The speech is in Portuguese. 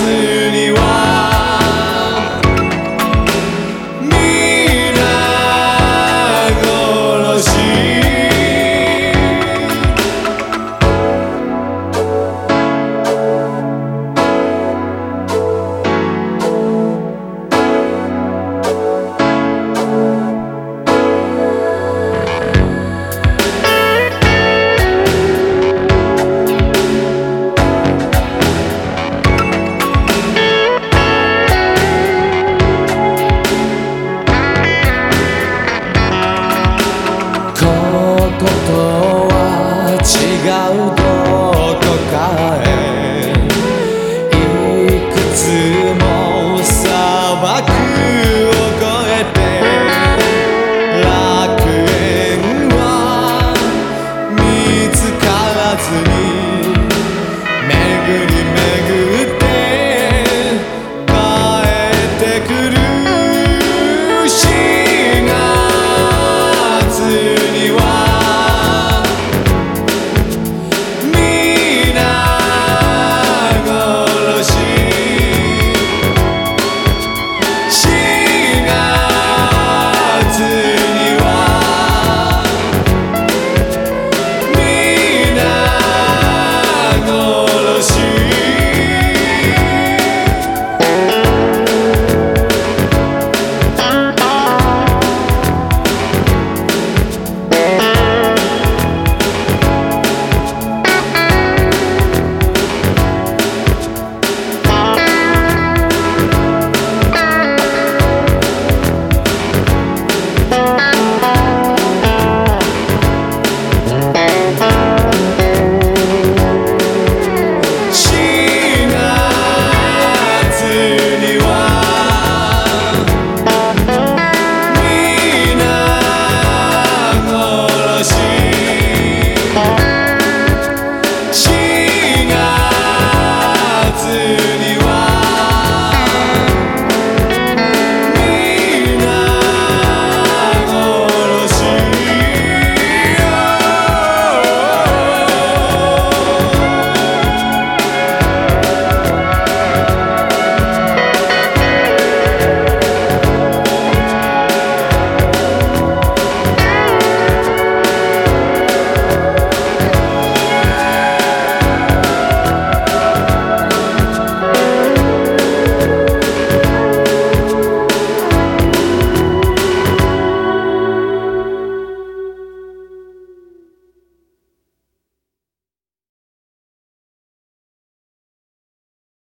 fazer. ligar